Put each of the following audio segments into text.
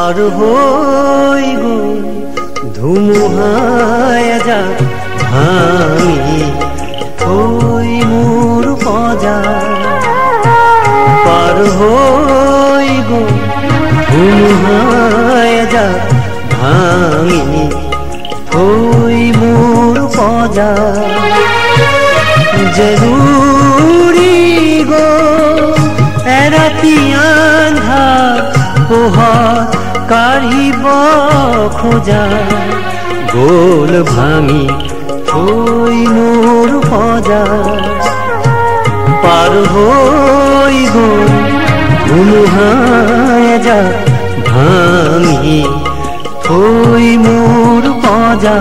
পার হই গো, ধুমুহায় যা ভাঙি ওই মোর পজা। পার হই গো, ধুমুহায় যা ভাঙি ওই মোর পজা। জরুরি গো, এরাতি আন্ধা পোহর কাঢ়িব খোজা, গোল ভাঙি থৈ মোৰ সজা পাৰ হৈ গ'ল ধুমুহাই যা ভাঙি থৈ মোৰ সজা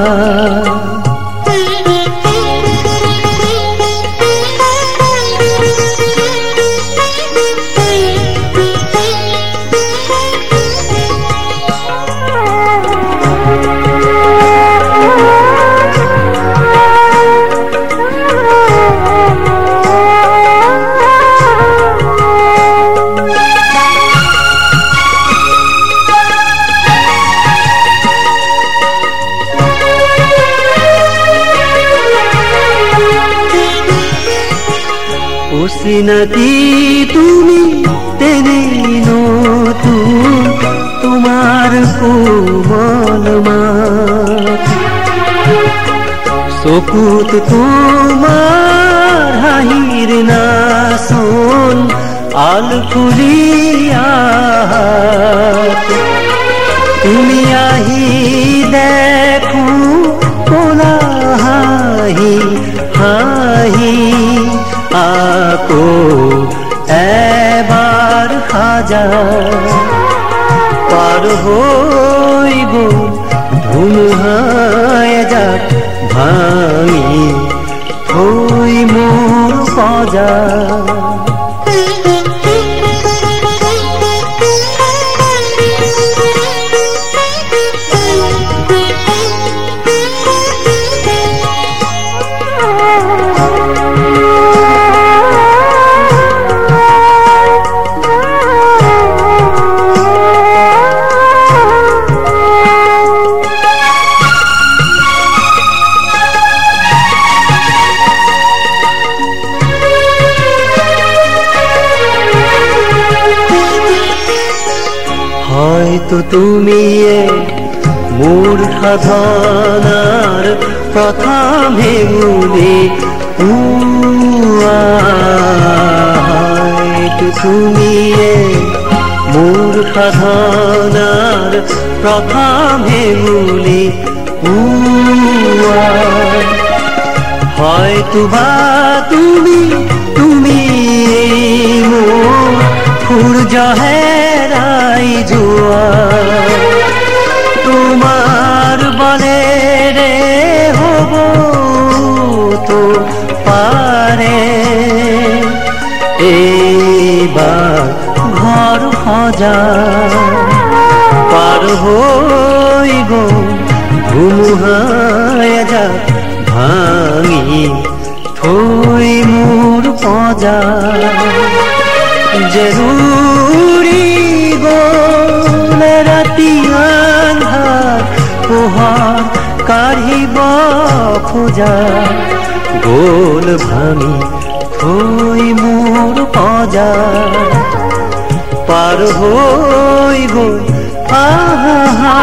অচিনাকি তুমি তেনেই নতুন তোমাৰ কোমল চকুত তোমাৰ হাঁহিৰ নাচন আলফুলীয়া তুমি আহি দেখো কোলা হাঁহি হাঁহি আকৌ এবাৰ হাজার পাৰ হইব গ'ল ধুমুহাই যাক ভাঙি থৈ মোৰ সজা। হয়তো তুমি সাধনাৰ প্ৰথম ভেঙুলি হয়তো তুমি মোৰ সাধনাৰ প্ৰথম ভেঙুলি হয়তো বা তুমি তুমি মোৰ সূৰ্য হেৰাই যোৱা তোমাৰ বলেৰে হ'ব তো পাৰে এইবাৰ ঘৰ সজা পাৰ হৈ গ'ল ধুমুহাই যা ভাঙি থৈ মোৰ সজা জরুরি গোল রাতি আন্ধার পোহার কাঢ়িব খোজা গোল ভাঙি থৈ মোৰ সজা পাৰ হৈ গ'ল আহা